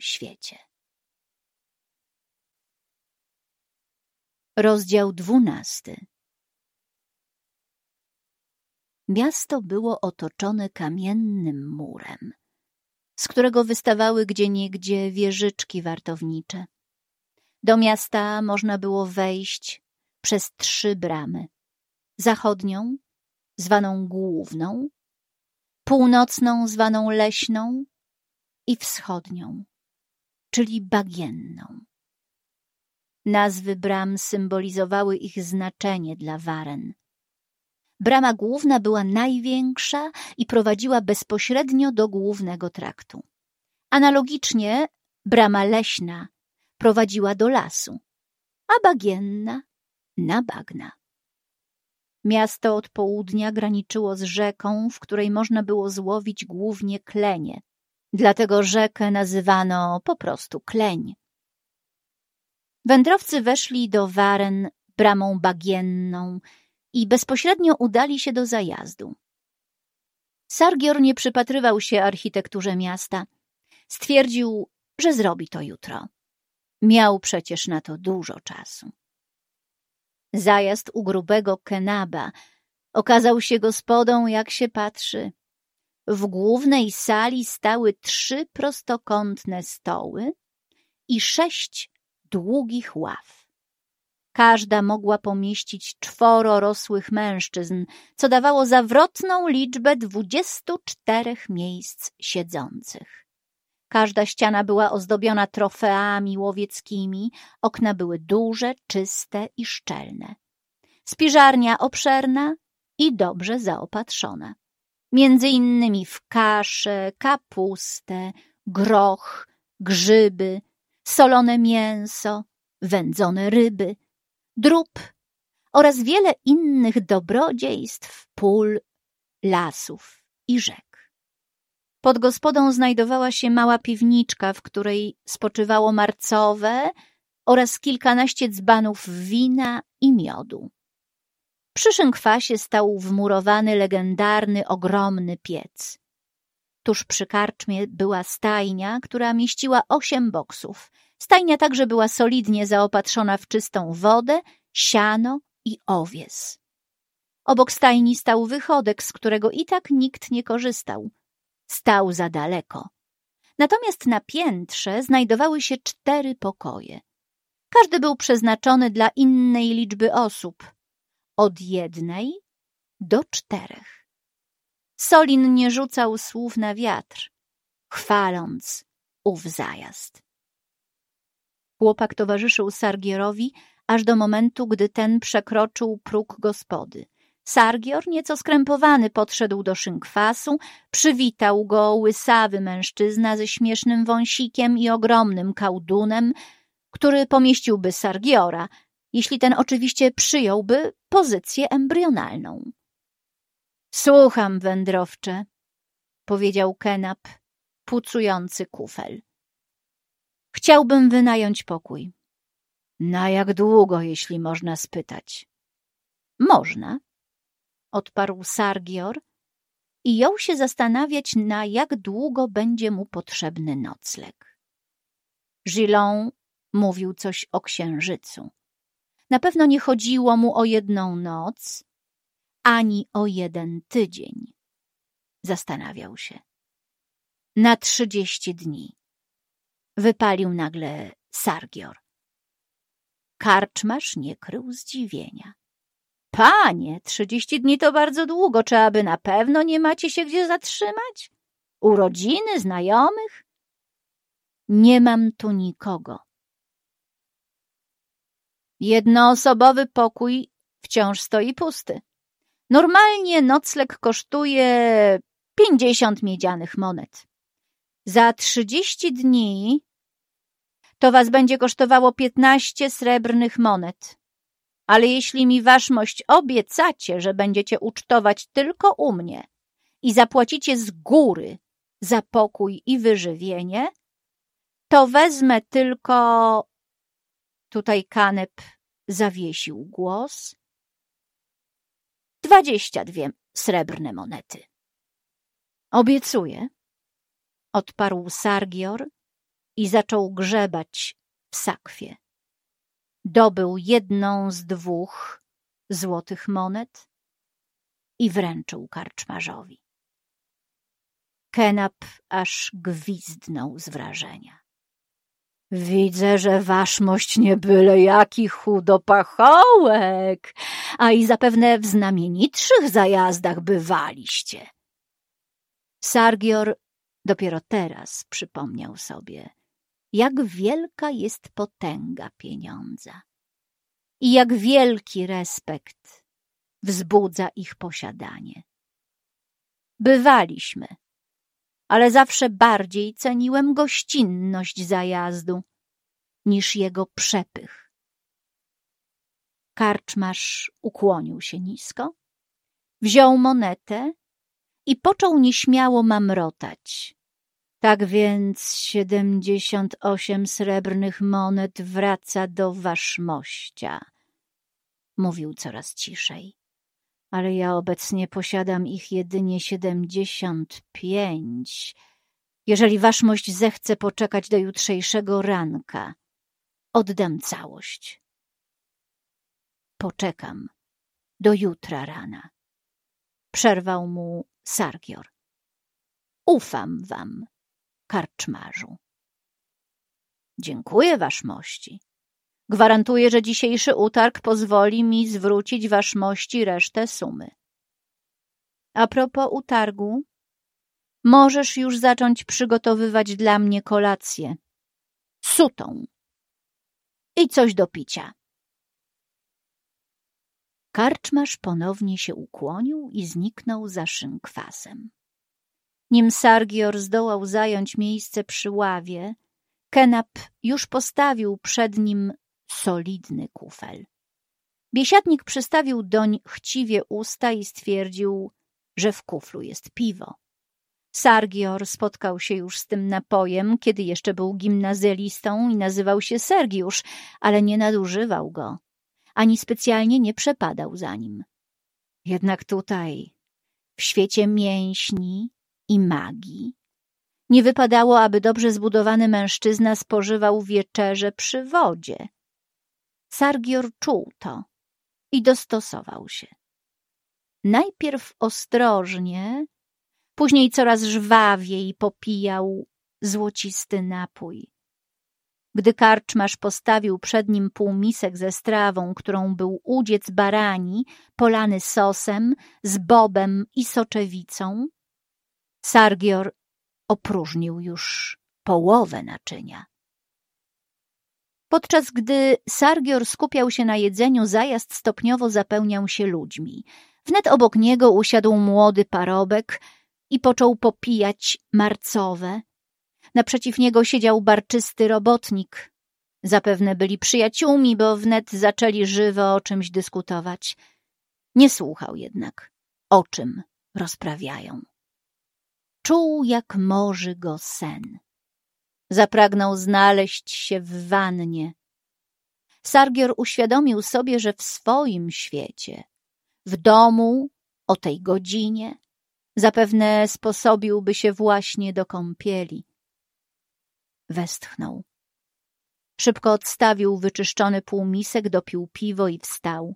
świecie. Rozdział dwunasty Miasto było otoczone kamiennym murem, z którego wystawały gdzieniegdzie wieżyczki wartownicze. Do miasta można było wejść przez trzy bramy. Zachodnią, zwaną główną, północną, zwaną leśną i wschodnią, czyli bagienną. Nazwy bram symbolizowały ich znaczenie dla Waren. Brama główna była największa i prowadziła bezpośrednio do głównego traktu. Analogicznie brama leśna prowadziła do lasu, a bagienna na bagna. Miasto od południa graniczyło z rzeką, w której można było złowić głównie klenie. Dlatego rzekę nazywano po prostu kleń. Wędrowcy weszli do Waren bramą bagienną i bezpośrednio udali się do zajazdu. Sargior nie przypatrywał się architekturze miasta. Stwierdził, że zrobi to jutro. Miał przecież na to dużo czasu. Zajazd u grubego Kenaba okazał się gospodą, jak się patrzy. W głównej sali stały trzy prostokątne stoły i sześć długich ław. Każda mogła pomieścić czworo rosłych mężczyzn, co dawało zawrotną liczbę dwudziestu czterech miejsc siedzących. Każda ściana była ozdobiona trofeami łowieckimi, okna były duże, czyste i szczelne. Spiżarnia obszerna i dobrze zaopatrzona. Między innymi w kaszę, kapustę, groch, grzyby, solone mięso, wędzone ryby, drób oraz wiele innych dobrodziejstw pól, lasów i rzek. Pod gospodą znajdowała się mała piwniczka, w której spoczywało marcowe oraz kilkanaście dzbanów wina i miodu. Przy szynkwasie stał wmurowany legendarny, ogromny piec. Tuż przy karczmie była stajnia, która mieściła osiem boksów. Stajnia także była solidnie zaopatrzona w czystą wodę, siano i owies. Obok stajni stał wychodek, z którego i tak nikt nie korzystał stał za daleko. Natomiast na piętrze znajdowały się cztery pokoje. Każdy był przeznaczony dla innej liczby osób, od jednej do czterech. Solin nie rzucał słów na wiatr, chwaląc ów zajazd. Chłopak towarzyszył Sargierowi aż do momentu, gdy ten przekroczył próg gospody – Sargior, nieco skrępowany, podszedł do szynkwasu, przywitał go łysawy mężczyzna ze śmiesznym wąsikiem i ogromnym kałdunem, który pomieściłby Sargiora, jeśli ten oczywiście przyjąłby pozycję embrionalną. Słucham, wędrowcze, powiedział Kenap, pucujący kufel. Chciałbym wynająć pokój. Na jak długo, jeśli można spytać? Można, odparł Sargior i jął się zastanawiać, na jak długo będzie mu potrzebny nocleg. Gillon mówił coś o księżycu. Na pewno nie chodziło mu o jedną noc, ani o jeden tydzień. Zastanawiał się. Na trzydzieści dni. Wypalił nagle Sargior. Karczmasz nie krył zdziwienia. Panie, trzydzieści dni to bardzo długo. Czy aby na pewno nie macie się gdzie zatrzymać? Urodziny, znajomych? Nie mam tu nikogo. Jednoosobowy pokój wciąż stoi pusty. Normalnie nocleg kosztuje pięćdziesiąt miedzianych monet. Za trzydzieści dni to was będzie kosztowało piętnaście srebrnych monet ale jeśli mi waszmość obiecacie, że będziecie ucztować tylko u mnie i zapłacicie z góry za pokój i wyżywienie, to wezmę tylko... Tutaj Kanep zawiesił głos. Dwadzieścia dwie srebrne monety. Obiecuję, odparł Sargior i zaczął grzebać w sakwie. Dobył jedną z dwóch złotych monet i wręczył karczmarzowi. Kenap aż gwizdnął z wrażenia. Widzę, że waszmość nie byle jaki chudopachołek, a i zapewne w znamienitszych zajazdach bywaliście. Sargior dopiero teraz przypomniał sobie, jak wielka jest potęga pieniądza i jak wielki respekt wzbudza ich posiadanie. Bywaliśmy, ale zawsze bardziej ceniłem gościnność zajazdu niż jego przepych. Karczmarz ukłonił się nisko, wziął monetę i począł nieśmiało mamrotać. Tak więc siedemdziesiąt osiem srebrnych monet wraca do waszmościa, mówił coraz ciszej. Ale ja obecnie posiadam ich jedynie siedemdziesiąt pięć. Jeżeli waszmość zechce poczekać do jutrzejszego ranka, oddam całość. Poczekam do jutra rana. Przerwał mu Sargior. Ufam wam, karczmarzu. Dziękuję waszmości. Gwarantuję, że dzisiejszy utarg pozwoli mi zwrócić waszmości resztę sumy. A propos utargu, możesz już zacząć przygotowywać dla mnie kolację. Sutą. I coś do picia. Karczmarz ponownie się ukłonił i zniknął za szynkwasem. Nim Sargior zdołał zająć miejsce przy ławie, Kenap już postawił przed nim solidny kufel. Biesiadnik przystawił doń chciwie usta i stwierdził, że w kuflu jest piwo. Sargior spotkał się już z tym napojem, kiedy jeszcze był gimnazjalistą i nazywał się Sergiusz, ale nie nadużywał go, ani specjalnie nie przepadał za nim. Jednak tutaj, w świecie mięśni i magii, nie wypadało, aby dobrze zbudowany mężczyzna spożywał wieczerze przy wodzie. Sargior czuł to i dostosował się. Najpierw ostrożnie, później coraz żwawiej popijał złocisty napój. Gdy karczmarz postawił przed nim półmisek ze strawą, którą był udziec barani, polany sosem, z bobem i soczewicą, Sargior opróżnił już połowę naczynia. Podczas gdy Sargior skupiał się na jedzeniu, zajazd stopniowo zapełniał się ludźmi. Wnet obok niego usiadł młody parobek i począł popijać marcowe. Naprzeciw niego siedział barczysty robotnik. Zapewne byli przyjaciółmi, bo wnet zaczęli żywo o czymś dyskutować. Nie słuchał jednak, o czym rozprawiają. Czuł, jak morzy go sen. Zapragnął znaleźć się w wannie. Sargior uświadomił sobie, że w swoim świecie, w domu, o tej godzinie, zapewne sposobiłby się właśnie do kąpieli. Westchnął. Szybko odstawił wyczyszczony półmisek, dopił piwo i wstał.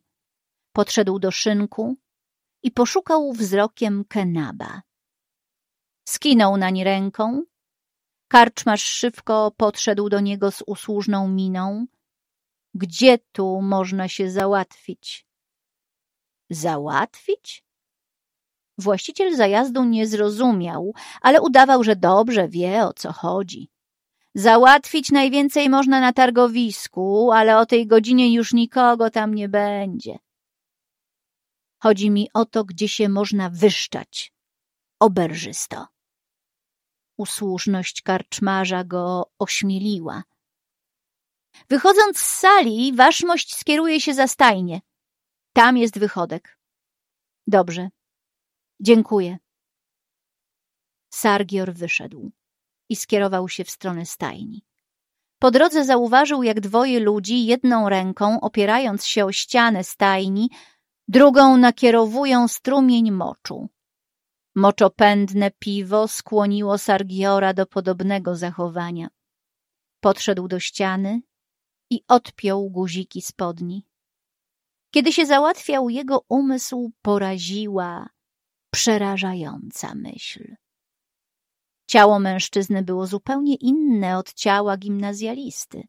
Podszedł do szynku i poszukał wzrokiem Kenaba. Skinął nań ręką. Karczmarz szybko podszedł do niego z usłużną miną. Gdzie tu można się załatwić? Załatwić? Właściciel zajazdu nie zrozumiał, ale udawał, że dobrze wie, o co chodzi. Załatwić najwięcej można na targowisku, ale o tej godzinie już nikogo tam nie będzie. Chodzi mi o to, gdzie się można wyszczać. Oberżysto. Usłużność karczmarza go ośmieliła. Wychodząc z sali, waszmość skieruje się za stajnie. Tam jest wychodek. Dobrze. Dziękuję. Sargior wyszedł i skierował się w stronę stajni. Po drodze zauważył, jak dwoje ludzi jedną ręką, opierając się o ścianę stajni, drugą nakierowują strumień moczu. Moczopędne piwo skłoniło Sargiora do podobnego zachowania. Podszedł do ściany i odpiął guziki spodni. Kiedy się załatwiał, jego umysł poraziła przerażająca myśl. Ciało mężczyzny było zupełnie inne od ciała gimnazjalisty.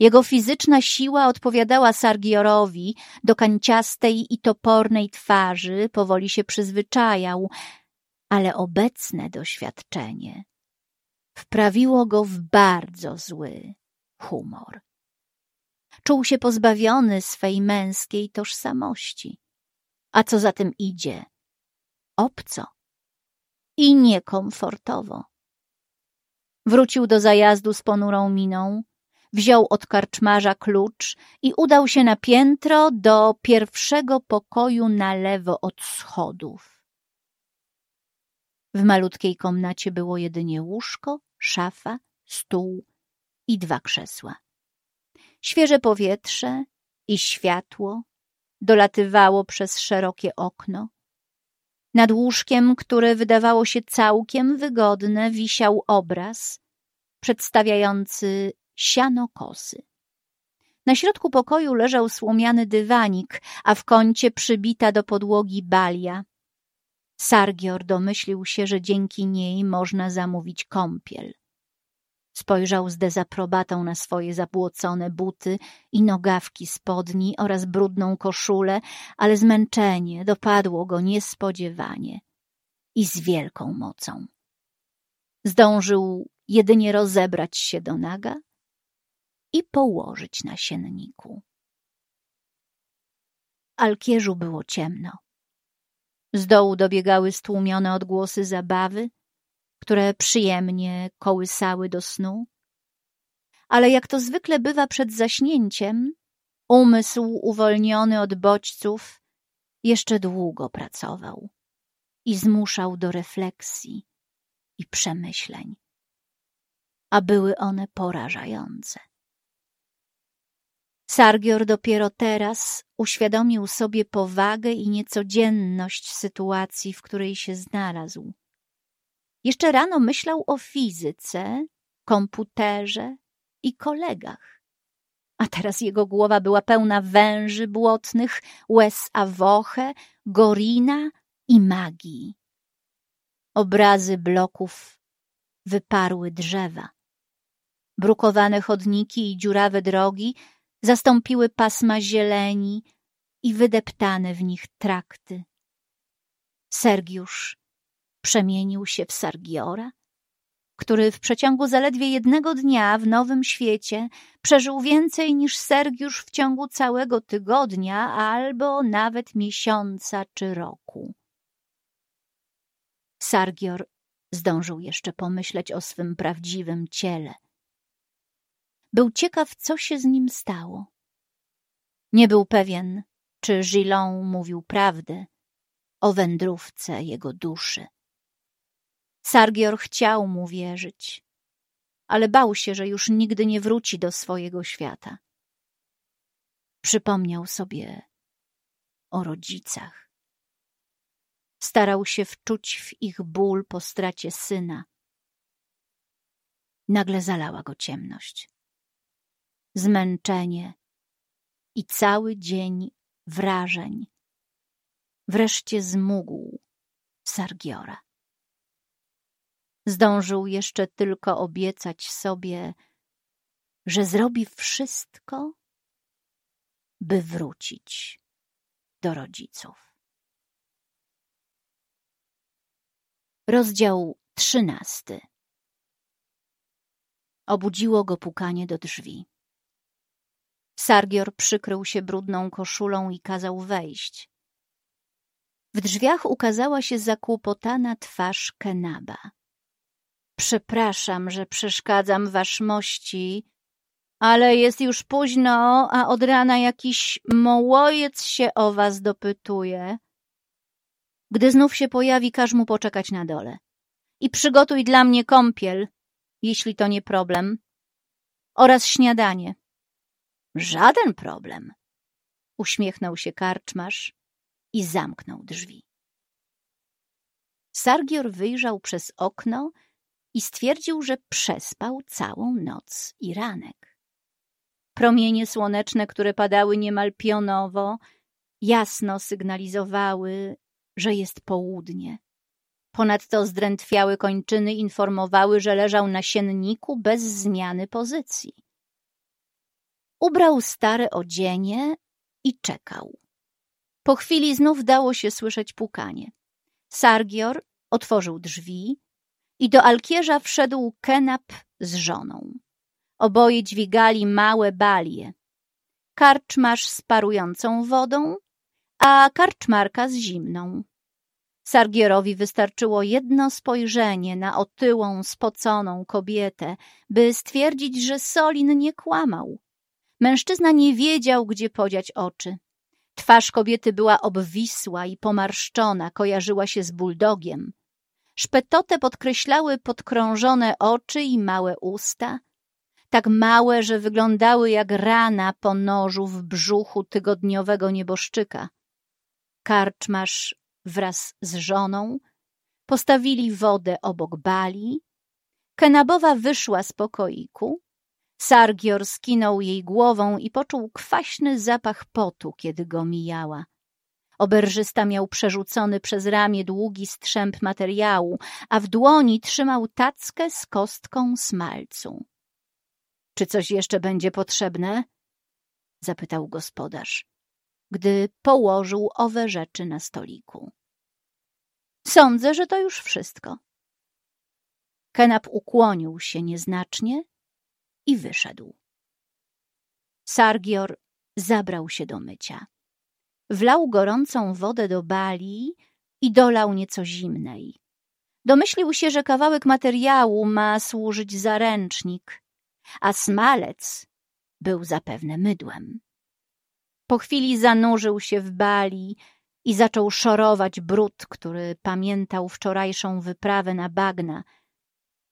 Jego fizyczna siła odpowiadała Sargiorowi, do kanciastej i topornej twarzy powoli się przyzwyczajał, ale obecne doświadczenie wprawiło go w bardzo zły humor. Czuł się pozbawiony swej męskiej tożsamości. A co za tym idzie? Obco i niekomfortowo. Wrócił do zajazdu z ponurą miną, wziął od karczmarza klucz i udał się na piętro do pierwszego pokoju na lewo od schodów. W malutkiej komnacie było jedynie łóżko, szafa, stół i dwa krzesła. Świeże powietrze i światło dolatywało przez szerokie okno. Nad łóżkiem, które wydawało się całkiem wygodne, wisiał obraz przedstawiający siano kosy. Na środku pokoju leżał słomiany dywanik, a w kącie przybita do podłogi balia. Sargior domyślił się, że dzięki niej można zamówić kąpiel. Spojrzał z dezaprobatą na swoje zabłocone buty i nogawki spodni oraz brudną koszulę, ale zmęczenie dopadło go niespodziewanie i z wielką mocą. Zdążył jedynie rozebrać się do naga i położyć na sienniku. Alkierzu było ciemno. Z dołu dobiegały stłumione odgłosy zabawy, które przyjemnie kołysały do snu. Ale jak to zwykle bywa przed zaśnięciem, umysł uwolniony od bodźców jeszcze długo pracował i zmuszał do refleksji i przemyśleń, a były one porażające. Sargior dopiero teraz uświadomił sobie powagę i niecodzienność sytuacji, w której się znalazł. Jeszcze rano myślał o fizyce, komputerze i kolegach. A teraz jego głowa była pełna węży błotnych, łez awoche, gorina i magii. Obrazy bloków wyparły drzewa. Brukowane chodniki i dziurawe drogi zastąpiły pasma zieleni i wydeptane w nich trakty. Sergiusz przemienił się w Sargiora, który w przeciągu zaledwie jednego dnia w Nowym Świecie przeżył więcej niż Sergiusz w ciągu całego tygodnia albo nawet miesiąca czy roku. Sargior zdążył jeszcze pomyśleć o swym prawdziwym ciele. Był ciekaw, co się z nim stało. Nie był pewien, czy Gillon mówił prawdę o wędrówce jego duszy. Sargior chciał mu wierzyć, ale bał się, że już nigdy nie wróci do swojego świata. Przypomniał sobie o rodzicach. Starał się wczuć w ich ból po stracie syna. Nagle zalała go ciemność. Zmęczenie i cały dzień wrażeń. Wreszcie zmógł Sargiora. Zdążył jeszcze tylko obiecać sobie, że zrobi wszystko, by wrócić do rodziców. Rozdział trzynasty. Obudziło go pukanie do drzwi. Sargior przykrył się brudną koszulą i kazał wejść. W drzwiach ukazała się zakłopotana twarz Kenaba. Przepraszam, że przeszkadzam wasz mości, ale jest już późno, a od rana jakiś mołojec się o was dopytuje. Gdy znów się pojawi, każ mu poczekać na dole. I przygotuj dla mnie kąpiel, jeśli to nie problem, oraz śniadanie. Żaden problem. Uśmiechnął się karczmarz i zamknął drzwi. Sargior wyjrzał przez okno i stwierdził, że przespał całą noc i ranek. Promienie słoneczne, które padały niemal pionowo, jasno sygnalizowały, że jest południe. Ponadto zdrętwiałe kończyny informowały, że leżał na sienniku bez zmiany pozycji. Ubrał stare odzienie i czekał. Po chwili znów dało się słyszeć pukanie. Sargior otworzył drzwi i do alkierza wszedł Kenap z żoną. Oboje dźwigali małe balie. Karczmarz z parującą wodą, a karczmarka z zimną. Sargierowi wystarczyło jedno spojrzenie na otyłą, spoconą kobietę, by stwierdzić, że Solin nie kłamał. Mężczyzna nie wiedział, gdzie podziać oczy. Twarz kobiety była obwisła i pomarszczona, kojarzyła się z buldogiem. Szpetotę podkreślały podkrążone oczy i małe usta, tak małe, że wyglądały jak rana po nożu w brzuchu tygodniowego nieboszczyka. Karczmarz wraz z żoną postawili wodę obok bali. Kenabowa wyszła z pokoiku. Sargior skinął jej głową i poczuł kwaśny zapach potu, kiedy go mijała. Oberżysta miał przerzucony przez ramię długi strzęp materiału, a w dłoni trzymał tackę z kostką smalcu. — Czy coś jeszcze będzie potrzebne? — zapytał gospodarz, gdy położył owe rzeczy na stoliku. — Sądzę, że to już wszystko. Kenap ukłonił się nieznacznie i wyszedł. Sargior zabrał się do mycia. Wlał gorącą wodę do bali i dolał nieco zimnej. Domyślił się, że kawałek materiału ma służyć za ręcznik, a smalec był zapewne mydłem. Po chwili zanurzył się w bali i zaczął szorować brud, który pamiętał wczorajszą wyprawę na bagna.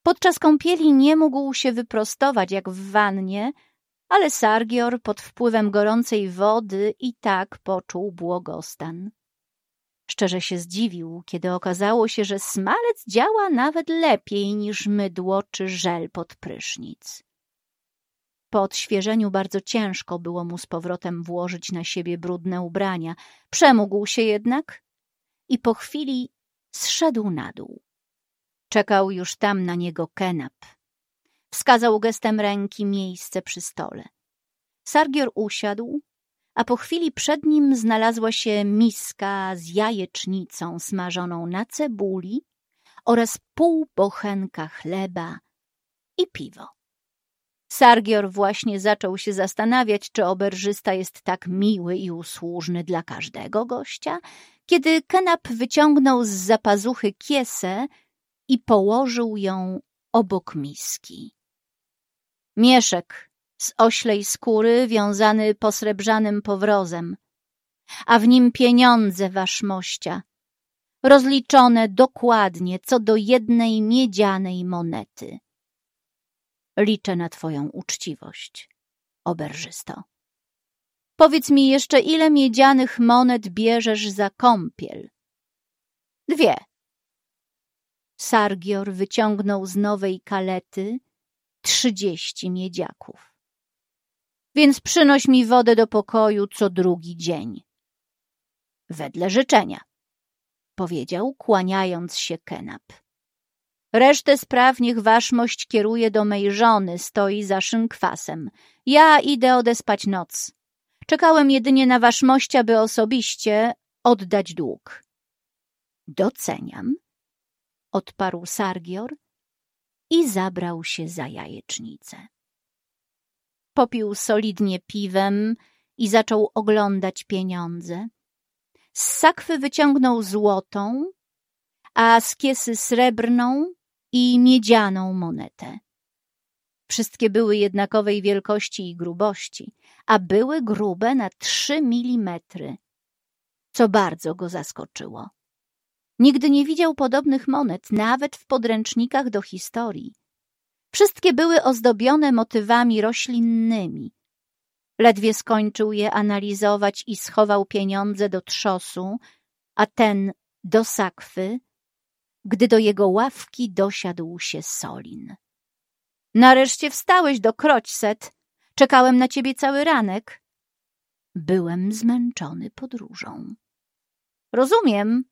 Podczas kąpieli nie mógł się wyprostować jak w wannie, ale Sargior pod wpływem gorącej wody i tak poczuł błogostan. Szczerze się zdziwił, kiedy okazało się, że smalec działa nawet lepiej niż mydło czy żel pod prysznic. Po odświeżeniu bardzo ciężko było mu z powrotem włożyć na siebie brudne ubrania. Przemógł się jednak i po chwili zszedł na dół. Czekał już tam na niego Kenap. Wskazał gestem ręki miejsce przy stole. Sargior usiadł, a po chwili przed nim znalazła się miska z jajecznicą smażoną na cebuli oraz pół bochenka chleba i piwo. Sargior właśnie zaczął się zastanawiać, czy oberżysta jest tak miły i usłużny dla każdego gościa, kiedy Kenap wyciągnął z zapazuchy kiesę i położył ją obok miski. Mieszek z oślej skóry wiązany posrebrzanym powrozem, a w nim pieniądze wasz mościa, rozliczone dokładnie co do jednej miedzianej monety. Liczę na twoją uczciwość, oberżysto. Powiedz mi jeszcze, ile miedzianych monet bierzesz za kąpiel? Dwie. Sargior wyciągnął z nowej kalety trzydzieści miedziaków. Więc przynoś mi wodę do pokoju co drugi dzień. Wedle życzenia, powiedział, kłaniając się Kenap. Resztę spraw niech waszmość kieruje do mej żony, stoi za szynkwasem. Ja idę odespać noc. Czekałem jedynie na waszmościa, by osobiście oddać dług. Doceniam, odparł Sargior i zabrał się za jajecznicę. Popił solidnie piwem i zaczął oglądać pieniądze. Z sakwy wyciągnął złotą, a z kiesy srebrną i miedzianą monetę. Wszystkie były jednakowej wielkości i grubości, a były grube na trzy milimetry, co bardzo go zaskoczyło. Nigdy nie widział podobnych monet, nawet w podręcznikach do historii. Wszystkie były ozdobione motywami roślinnymi. Ledwie skończył je analizować i schował pieniądze do trzosu, a ten do sakwy, gdy do jego ławki dosiadł się Solin. Nareszcie wstałeś do Kroćset. Czekałem na ciebie cały ranek. Byłem zmęczony podróżą. Rozumiem,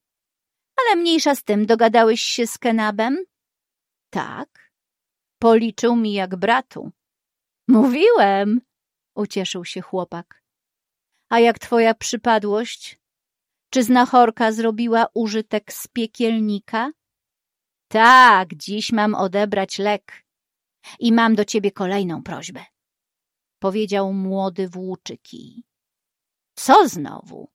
ale mniejsza z tym, dogadałeś się z Kenabem? Tak. Policzył mi jak bratu. Mówiłem, ucieszył się chłopak. A jak twoja przypadłość? Czy znachorka zrobiła użytek z piekielnika? Tak, dziś mam odebrać lek. I mam do ciebie kolejną prośbę. Powiedział młody włóczyki. Co znowu?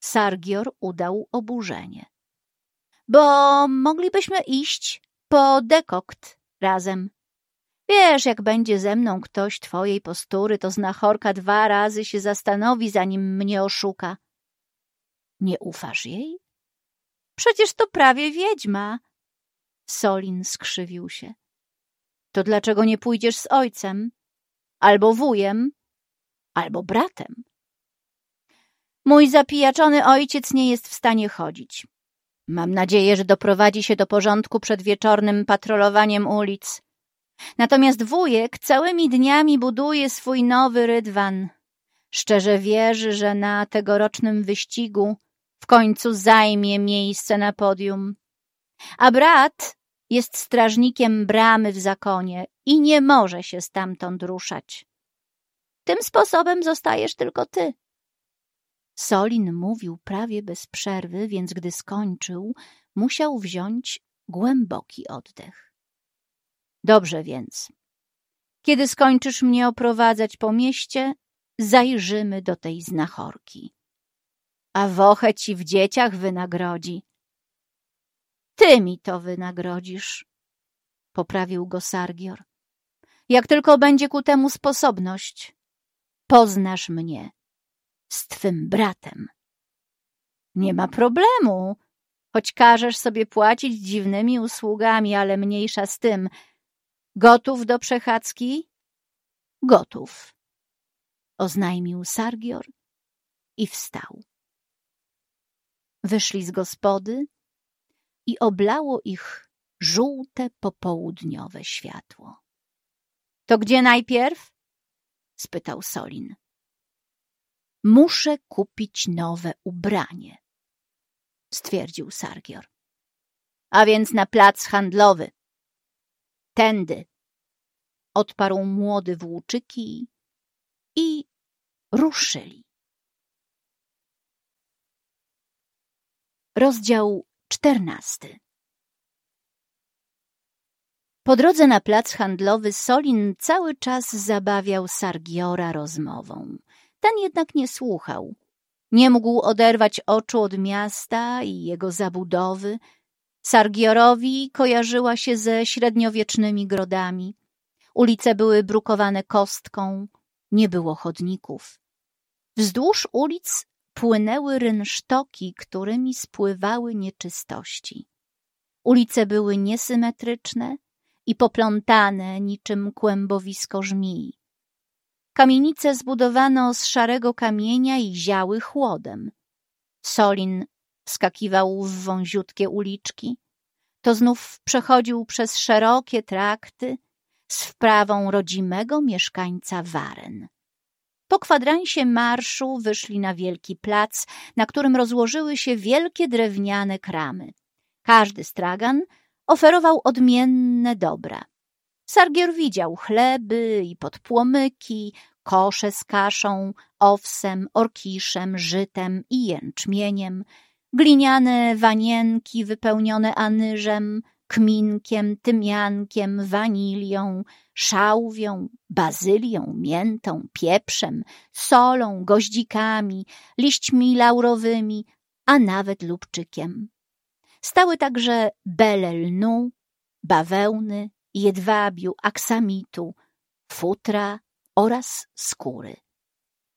Sargior udał oburzenie. Bo moglibyśmy iść po dekokt razem. Wiesz, jak będzie ze mną ktoś twojej postury, to znachorka dwa razy się zastanowi, zanim mnie oszuka. Nie ufasz jej? Przecież to prawie wiedźma. Solin skrzywił się. To dlaczego nie pójdziesz z ojcem? Albo wujem, albo bratem. Mój zapijaczony ojciec nie jest w stanie chodzić. Mam nadzieję, że doprowadzi się do porządku przed wieczornym patrolowaniem ulic. Natomiast wujek całymi dniami buduje swój nowy rydwan. Szczerze wierzy, że na tegorocznym wyścigu w końcu zajmie miejsce na podium. A brat jest strażnikiem bramy w zakonie i nie może się stamtąd ruszać. Tym sposobem zostajesz tylko ty. Solin mówił prawie bez przerwy, więc gdy skończył, musiał wziąć głęboki oddech. Dobrze więc. Kiedy skończysz mnie oprowadzać po mieście, zajrzymy do tej znachorki. A wochę ci w dzieciach wynagrodzi. Ty mi to wynagrodzisz, poprawił go Sargior. Jak tylko będzie ku temu sposobność, poznasz mnie z twym bratem. Nie ma problemu, choć każesz sobie płacić dziwnymi usługami, ale mniejsza z tym. Gotów do przechadzki? Gotów, oznajmił Sargior i wstał. Wyszli z gospody i oblało ich żółte popołudniowe światło. — To gdzie najpierw? — spytał Solin. — Muszę kupić nowe ubranie — stwierdził Sargior. — A więc na plac handlowy. — Tędy — odparł młody włóczyki i ruszyli. Rozdział czternasty Po drodze na plac handlowy Solin cały czas zabawiał Sargiora rozmową. Ten jednak nie słuchał. Nie mógł oderwać oczu od miasta i jego zabudowy. Sargiorowi kojarzyła się ze średniowiecznymi grodami. Ulice były brukowane kostką, nie było chodników. Wzdłuż ulic płynęły rynsztoki, którymi spływały nieczystości. Ulice były niesymetryczne i poplątane niczym kłębowisko żmii. Kamienice zbudowano z szarego kamienia i ziały chłodem. Solin wskakiwał w wąziutkie uliczki, to znów przechodził przez szerokie trakty z wprawą rodzimego mieszkańca Waren. Po kwadransie marszu wyszli na wielki plac, na którym rozłożyły się wielkie drewniane kramy. Każdy stragan oferował odmienne dobra. Sargier widział chleby i podpłomyki, kosze z kaszą, owsem, orkiszem, żytem i jęczmieniem, gliniane wanienki wypełnione anyżem, kminkiem, tymiankiem, wanilią, szałwią, bazylią, miętą, pieprzem, solą, goździkami, liśćmi laurowymi, a nawet lubczykiem. Stały także bele lnu, bawełny, jedwabiu, aksamitu, futra oraz skóry.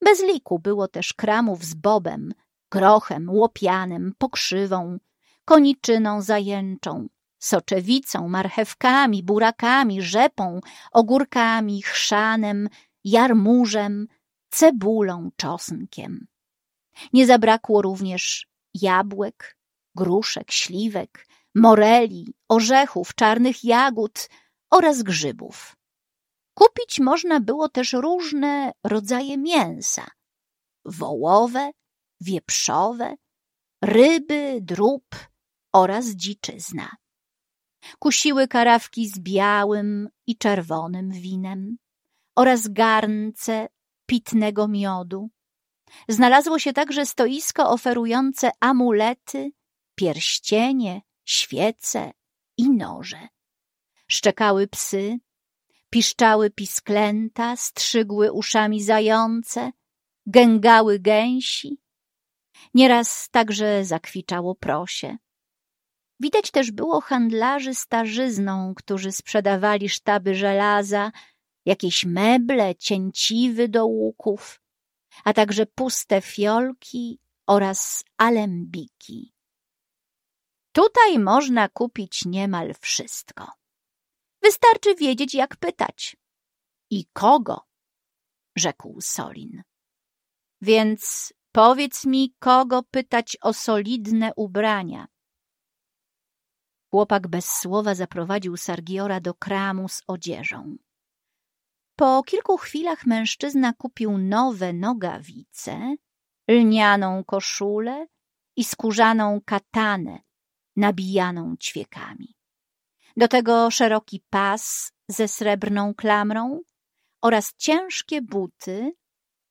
Bez liku było też kramów z bobem, grochem, łopianem, pokrzywą, koniczyną zajęczą, soczewicą, marchewkami, burakami, rzepą, ogórkami, chrzanem, jarmużem, cebulą, czosnkiem. Nie zabrakło również jabłek, gruszek, śliwek, moreli, orzechów, czarnych jagód oraz grzybów. Kupić można było też różne rodzaje mięsa wołowe, wieprzowe, ryby, drób oraz dziczyzna. Kusiły karawki z białym i czerwonym winem oraz garnce pitnego miodu. Znalazło się także stoisko oferujące amulety, pierścienie, świece i noże. Szczekały psy, piszczały pisklęta, strzygły uszami zające, gęgały gęsi. Nieraz także zakwiczało prosie. Widać też było handlarzy starzyzną, którzy sprzedawali sztaby żelaza, jakieś meble, cięciwy do łuków, a także puste fiolki oraz alembiki. Tutaj można kupić niemal wszystko. Wystarczy wiedzieć, jak pytać. I kogo? rzekł Solin. Więc powiedz mi, kogo pytać o solidne ubrania. Chłopak bez słowa zaprowadził Sargiora do kramu z odzieżą. Po kilku chwilach mężczyzna kupił nowe nogawice, lnianą koszulę i skórzaną katanę nabijaną ćwiekami. Do tego szeroki pas ze srebrną klamrą oraz ciężkie buty,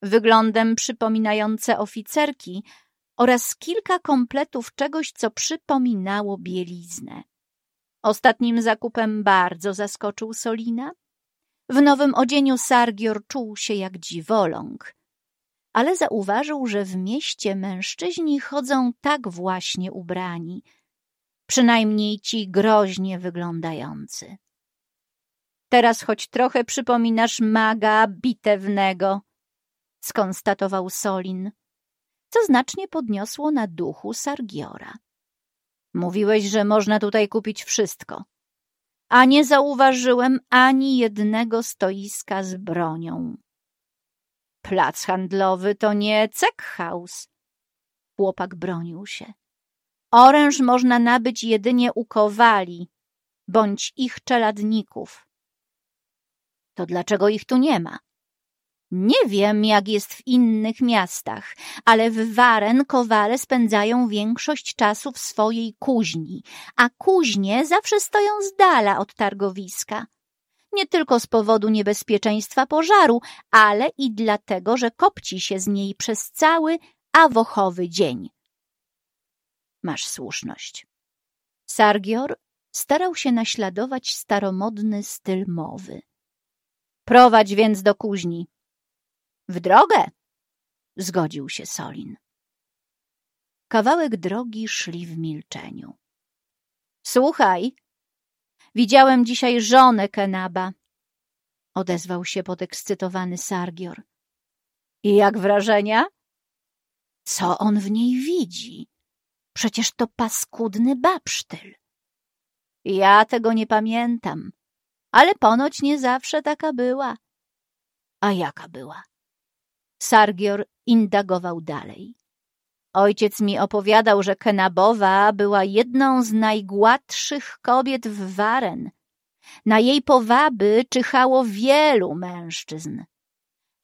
wyglądem przypominające oficerki oraz kilka kompletów czegoś, co przypominało bieliznę. Ostatnim zakupem bardzo zaskoczył Solina. W nowym odzieniu Sargior czuł się jak dziwoląg, ale zauważył, że w mieście mężczyźni chodzą tak właśnie ubrani – przynajmniej ci groźnie wyglądający. Teraz choć trochę przypominasz maga bitewnego, skonstatował Solin, co znacznie podniosło na duchu Sargiora. Mówiłeś, że można tutaj kupić wszystko, a nie zauważyłem ani jednego stoiska z bronią. Plac handlowy to nie Ceckhaus. Chłopak bronił się. Oręż można nabyć jedynie u kowali bądź ich czeladników. To dlaczego ich tu nie ma? Nie wiem, jak jest w innych miastach, ale w Waren kowale spędzają większość czasu w swojej kuźni, a kuźnie zawsze stoją z dala od targowiska. Nie tylko z powodu niebezpieczeństwa pożaru, ale i dlatego, że kopci się z niej przez cały awochowy dzień. Masz słuszność. Sargior starał się naśladować staromodny styl mowy. Prowadź więc do kuźni. W drogę! Zgodził się Solin. Kawałek drogi szli w milczeniu. Słuchaj, widziałem dzisiaj żonę Kenaba. Odezwał się podekscytowany Sargior. I jak wrażenia? Co on w niej widzi? Przecież to paskudny babsztyl. Ja tego nie pamiętam, ale ponoć nie zawsze taka była. A jaka była? Sargior indagował dalej. Ojciec mi opowiadał, że Kenabowa była jedną z najgładszych kobiet w Waren. Na jej powaby czyhało wielu mężczyzn.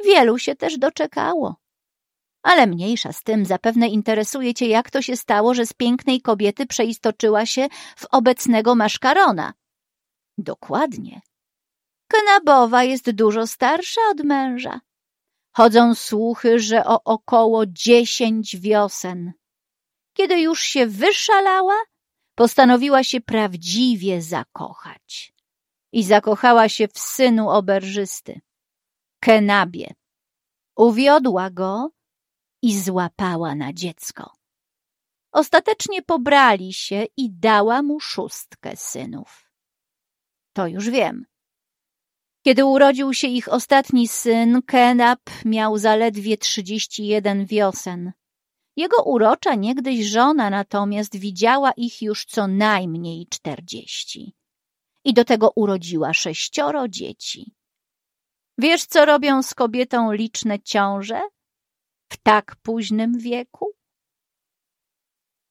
Wielu się też doczekało. Ale mniejsza z tym, zapewne interesuje cię, jak to się stało, że z pięknej kobiety przeistoczyła się w obecnego maszkarona. Dokładnie. Kenabowa jest dużo starsza od męża. Chodzą słuchy, że o około dziesięć wiosen. Kiedy już się wyszalała, postanowiła się prawdziwie zakochać. I zakochała się w synu oberżysty, Kenabie. Uwiodła go i złapała na dziecko. Ostatecznie pobrali się i dała mu szóstkę synów. To już wiem. Kiedy urodził się ich ostatni syn, Kenap miał zaledwie trzydzieści jeden wiosen. Jego urocza niegdyś żona natomiast widziała ich już co najmniej czterdzieści. I do tego urodziła sześcioro dzieci. Wiesz, co robią z kobietą liczne ciąże? W tak późnym wieku?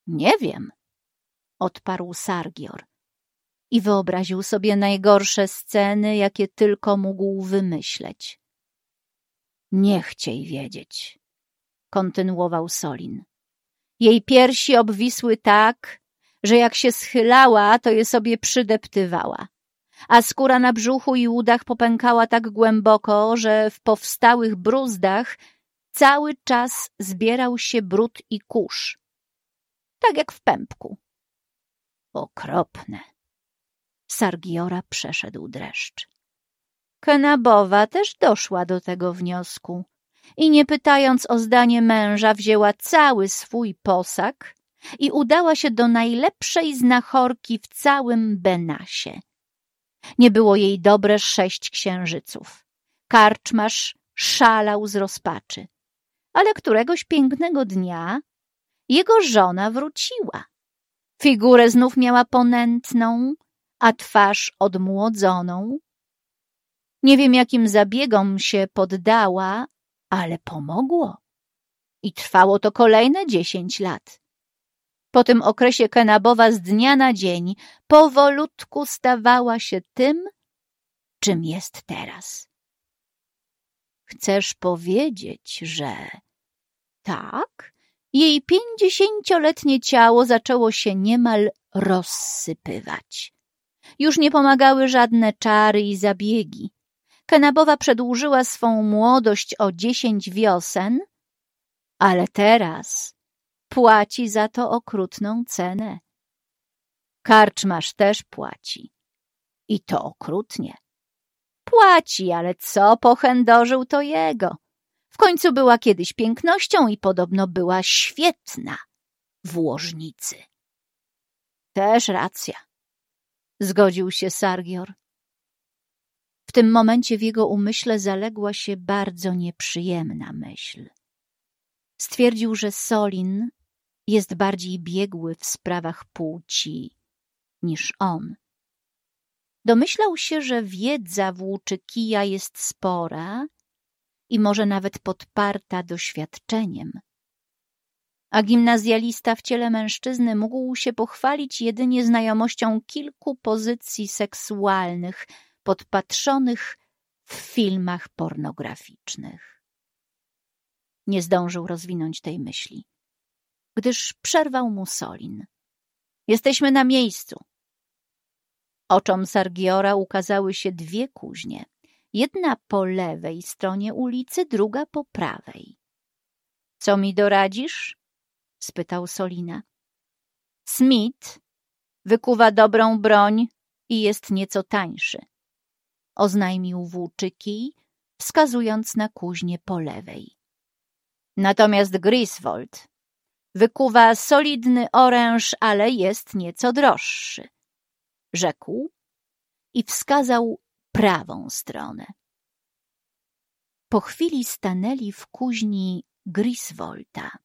Nie wiem, odparł Sargior i wyobraził sobie najgorsze sceny, jakie tylko mógł wymyśleć. Nie chciej wiedzieć, kontynuował Solin. Jej piersi obwisły tak, że jak się schylała, to je sobie przydeptywała, a skóra na brzuchu i udach popękała tak głęboko, że w powstałych bruzdach cały czas zbierał się brud i kurz, tak jak w pępku. Okropne. Sargiora przeszedł dreszcz. Kenabowa też doszła do tego wniosku i nie pytając o zdanie męża wzięła cały swój posag i udała się do najlepszej znachorki w całym Benasie. Nie było jej dobre sześć księżyców. Karczmasz szalał z rozpaczy. Ale któregoś pięknego dnia jego żona wróciła. Figurę znów miała ponętną, a twarz odmłodzoną. Nie wiem, jakim zabiegom się poddała, ale pomogło. I trwało to kolejne dziesięć lat. Po tym okresie Kenabowa z dnia na dzień powolutku stawała się tym, czym jest teraz. Chcesz powiedzieć, że tak? Jej pięćdziesięcioletnie ciało zaczęło się niemal rozsypywać. Już nie pomagały żadne czary i zabiegi. Kenabowa przedłużyła swą młodość o dziesięć wiosen, ale teraz płaci za to okrutną cenę. Karczmasz też płaci. I to okrutnie. Płaci, ale co pochędożył to jego. W końcu była kiedyś pięknością i podobno była świetna w łożnicy. Też racja, zgodził się Sargior. W tym momencie w jego umyśle zaległa się bardzo nieprzyjemna myśl. Stwierdził, że Solin jest bardziej biegły w sprawach płci niż on. Domyślał się, że wiedza włóczykija jest spora i może nawet podparta doświadczeniem. A gimnazjalista w ciele mężczyzny mógł się pochwalić jedynie znajomością kilku pozycji seksualnych podpatrzonych w filmach pornograficznych. Nie zdążył rozwinąć tej myśli, gdyż przerwał mu Solin. Jesteśmy na miejscu. Oczom Sargiora ukazały się dwie kuźnie. Jedna po lewej stronie ulicy, druga po prawej. Co mi doradzisz? spytał Solina. Smith wykuwa dobrą broń i jest nieco tańszy. Oznajmił włóczyki, wskazując na kuźnię po lewej. Natomiast Griswold wykuwa solidny oręż, ale jest nieco droższy. Rzekł i wskazał prawą stronę. Po chwili stanęli w kuźni Griswolta.